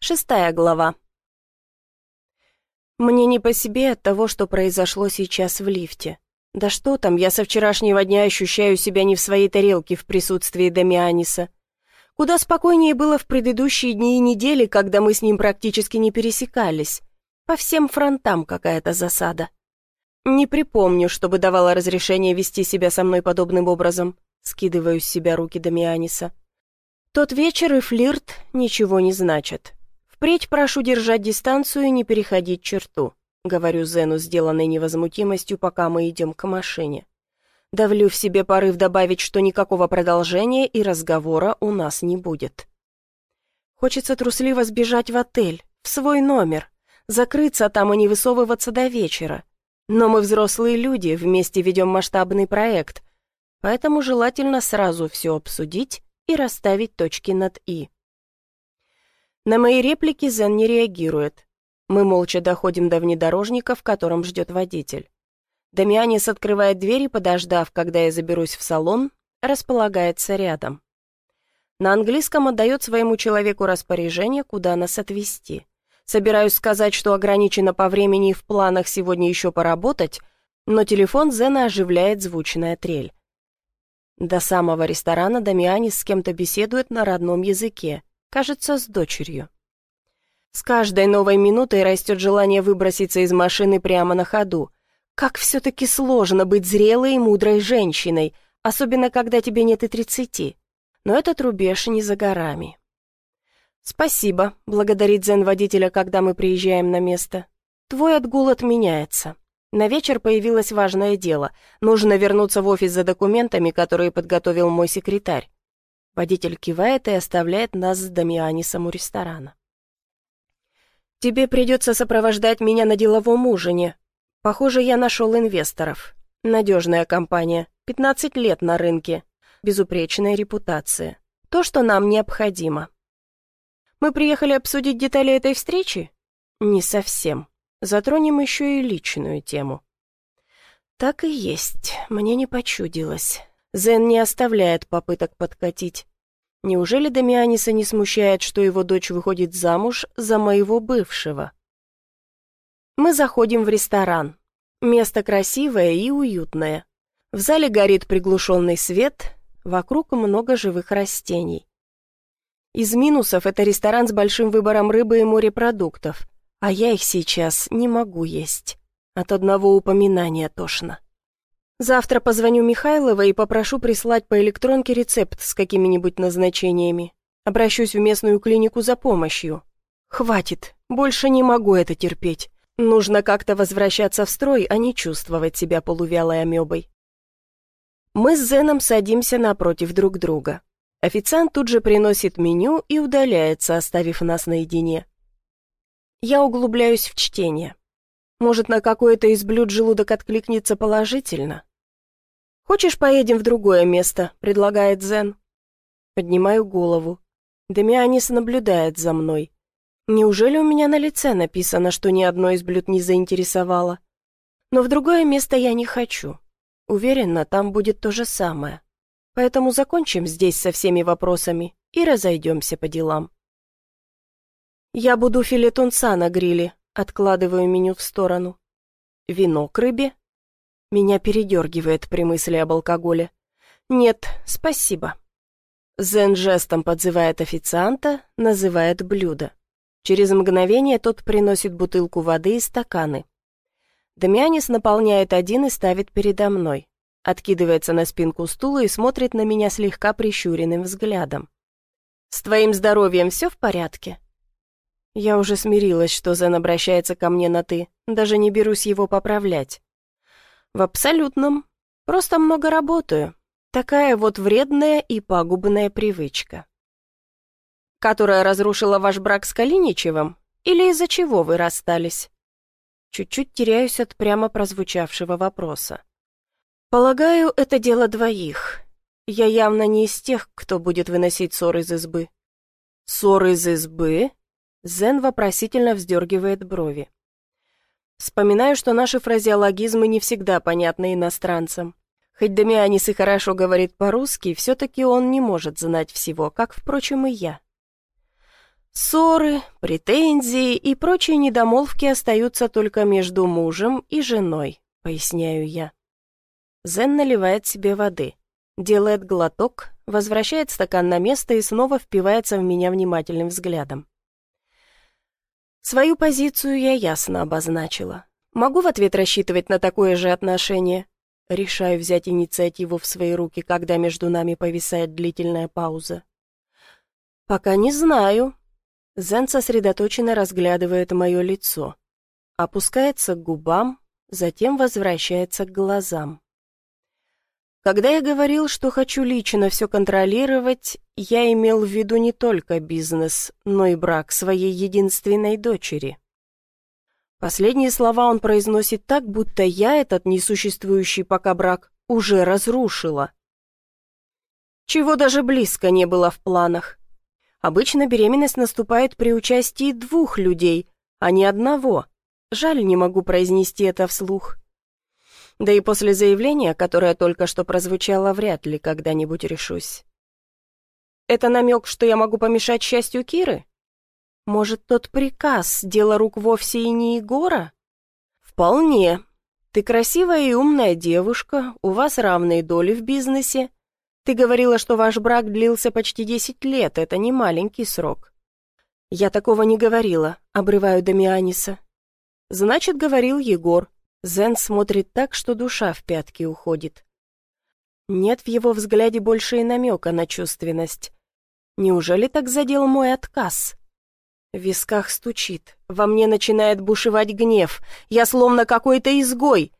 Шестая глава. Мне не по себе от того, что произошло сейчас в лифте. Да что там, я со вчерашнего дня ощущаю себя не в своей тарелке в присутствии Дамианиса. Куда спокойнее было в предыдущие дни и недели, когда мы с ним практически не пересекались. По всем фронтам какая-то засада. Не припомню, чтобы давала разрешение вести себя со мной подобным образом. Скидываю с себя руки Дамианиса. Тот вечер и флирт ничего не значат. «Впредь прошу держать дистанцию и не переходить черту», — говорю Зену, сделанной невозмутимостью, пока мы идем к машине. Давлю в себе порыв добавить, что никакого продолжения и разговора у нас не будет. Хочется трусливо сбежать в отель, в свой номер, закрыться там и не высовываться до вечера. Но мы взрослые люди, вместе ведем масштабный проект, поэтому желательно сразу все обсудить и расставить точки над «и». На мои реплики Зен не реагирует. Мы молча доходим до внедорожника, в котором ждет водитель. Дамианис открывает дверь и, подождав, когда я заберусь в салон, располагается рядом. На английском отдает своему человеку распоряжение, куда нас отвезти. Собираюсь сказать, что ограничено по времени и в планах сегодня еще поработать, но телефон Зена оживляет звучная трель. До самого ресторана Дамианис с кем-то беседует на родном языке, Кажется, с дочерью. С каждой новой минутой растет желание выброситься из машины прямо на ходу. Как все-таки сложно быть зрелой и мудрой женщиной, особенно когда тебе нет и тридцати. Но этот рубеж не за горами. «Спасибо», — благодарит Зен-водителя, когда мы приезжаем на место. «Твой отгул отменяется. На вечер появилось важное дело. Нужно вернуться в офис за документами, которые подготовил мой секретарь. Водитель кивает и оставляет нас с Дамианисом у ресторана. «Тебе придется сопровождать меня на деловом ужине. Похоже, я нашел инвесторов. Надежная компания, 15 лет на рынке, безупречная репутация. То, что нам необходимо». «Мы приехали обсудить детали этой встречи?» «Не совсем. Затронем еще и личную тему». «Так и есть, мне не почудилось. Зен не оставляет попыток подкатить. Неужели Дамианиса не смущает, что его дочь выходит замуж за моего бывшего? Мы заходим в ресторан. Место красивое и уютное. В зале горит приглушенный свет, вокруг много живых растений. Из минусов это ресторан с большим выбором рыбы и морепродуктов, а я их сейчас не могу есть. От одного упоминания тошно. Завтра позвоню Михайловой и попрошу прислать по электронке рецепт с какими-нибудь назначениями. Обращусь в местную клинику за помощью. Хватит, больше не могу это терпеть. Нужно как-то возвращаться в строй, а не чувствовать себя полувялой амебой. Мы с Зеном садимся напротив друг друга. Официант тут же приносит меню и удаляется, оставив нас наедине. Я углубляюсь в чтение. Может, на какое-то из блюд желудок откликнется положительно? «Хочешь, поедем в другое место?» — предлагает Зен. Поднимаю голову. Демианис наблюдает за мной. Неужели у меня на лице написано, что ни одно из блюд не заинтересовало? Но в другое место я не хочу. Уверена, там будет то же самое. Поэтому закончим здесь со всеми вопросами и разойдемся по делам. Я буду филе тунца на гриле, откладываю меню в сторону. Вино к рыбе меня передергивает при мысли об алкоголе. «Нет, спасибо». Зен жестом подзывает официанта, называет блюдо. Через мгновение тот приносит бутылку воды и стаканы. Дамианис наполняет один и ставит передо мной. Откидывается на спинку стула и смотрит на меня слегка прищуренным взглядом. «С твоим здоровьем все в порядке?» Я уже смирилась, что Зен обращается ко мне на «ты», даже не берусь его поправлять. В абсолютном. Просто много работаю. Такая вот вредная и пагубная привычка. Которая разрушила ваш брак с Калиничевым? Или из-за чего вы расстались? Чуть-чуть теряюсь от прямо прозвучавшего вопроса. Полагаю, это дело двоих. Я явно не из тех, кто будет выносить ссор из избы. Ссор из избы? Зен вопросительно вздергивает брови. Вспоминаю, что наши фразеологизмы не всегда понятны иностранцам. Хоть Дамианис и хорошо говорит по-русски, все-таки он не может знать всего, как, впрочем, и я. Ссоры, претензии и прочие недомолвки остаются только между мужем и женой, поясняю я. Зен наливает себе воды, делает глоток, возвращает стакан на место и снова впивается в меня внимательным взглядом. Свою позицию я ясно обозначила. Могу в ответ рассчитывать на такое же отношение. Решаю взять инициативу в свои руки, когда между нами повисает длительная пауза. Пока не знаю. Зен сосредоточенно разглядывает мое лицо. Опускается к губам, затем возвращается к глазам. Когда я говорил, что хочу лично все контролировать, я имел в виду не только бизнес, но и брак своей единственной дочери. Последние слова он произносит так, будто я этот несуществующий пока брак уже разрушила. Чего даже близко не было в планах. Обычно беременность наступает при участии двух людей, а не одного. Жаль, не могу произнести это вслух. Да и после заявления, которое только что прозвучало, вряд ли когда-нибудь решусь. Это намек, что я могу помешать счастью Киры? Может, тот приказ, дело рук вовсе и не Егора? Вполне. Ты красивая и умная девушка, у вас равные доли в бизнесе. Ты говорила, что ваш брак длился почти десять лет, это не маленький срок. Я такого не говорила, обрываю Дамианиса. Значит, говорил Егор. Зен смотрит так, что душа в пятки уходит. Нет в его взгляде больше и намека на чувственность. Неужели так задел мой отказ? В висках стучит, во мне начинает бушевать гнев. Я словно какой-то изгой.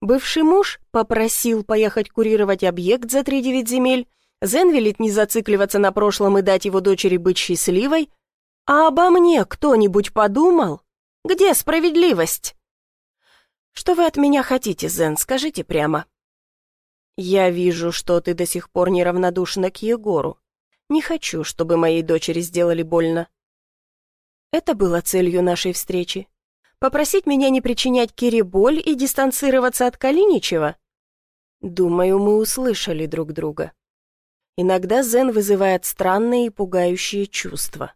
Бывший муж попросил поехать курировать объект за три девять земель. Зен велит не зацикливаться на прошлом и дать его дочери быть счастливой. А обо мне кто-нибудь подумал? Где справедливость? «Что вы от меня хотите, Зен, скажите прямо?» «Я вижу, что ты до сих пор неравнодушна к Егору. Не хочу, чтобы моей дочери сделали больно». Это было целью нашей встречи. Попросить меня не причинять Кире боль и дистанцироваться от Калиничева? Думаю, мы услышали друг друга. Иногда Зен вызывает странные и пугающие чувства.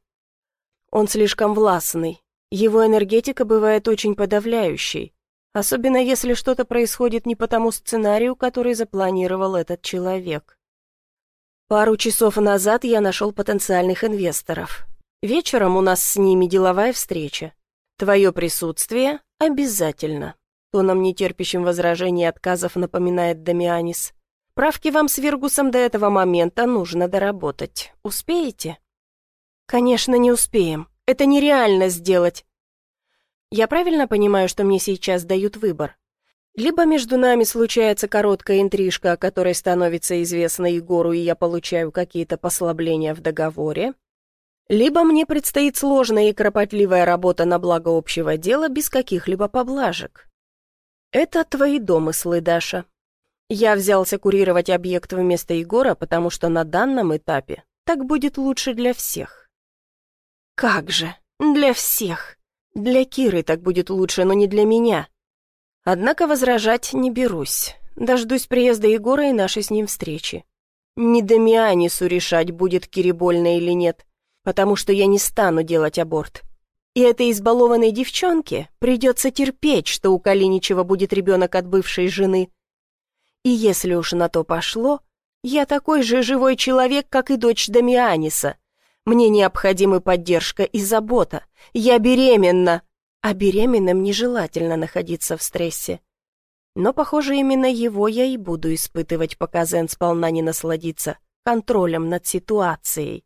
Он слишком властный, его энергетика бывает очень подавляющей, Особенно если что-то происходит не по тому сценарию, который запланировал этот человек. Пару часов назад я нашел потенциальных инвесторов. Вечером у нас с ними деловая встреча. Твое присутствие обязательно. Тоном нетерпящим возражений и отказов напоминает Дамианис. Правки вам с Виргусом до этого момента нужно доработать. Успеете? Конечно, не успеем. Это нереально сделать. Я правильно понимаю, что мне сейчас дают выбор? Либо между нами случается короткая интрижка, о которой становится известно Егору, и я получаю какие-то послабления в договоре, либо мне предстоит сложная и кропотливая работа на благо общего дела без каких-либо поблажек. Это твои домыслы, Даша. Я взялся курировать объект вместо Егора, потому что на данном этапе так будет лучше для всех. Как же, для всех. Для Киры так будет лучше, но не для меня. Однако возражать не берусь. Дождусь приезда Егора и нашей с ним встречи. Не Дамианису решать, будет Кире больно или нет, потому что я не стану делать аборт. И этой избалованной девчонке придется терпеть, что у Калиничева будет ребенок от бывшей жены. И если уж на то пошло, я такой же живой человек, как и дочь Дамианиса — мне необходимы поддержка и забота. Я беременна, а беременным нежелательно находиться в стрессе. Но, похоже, именно его я и буду испытывать, пока Зен сполна не насладится контролем над ситуацией.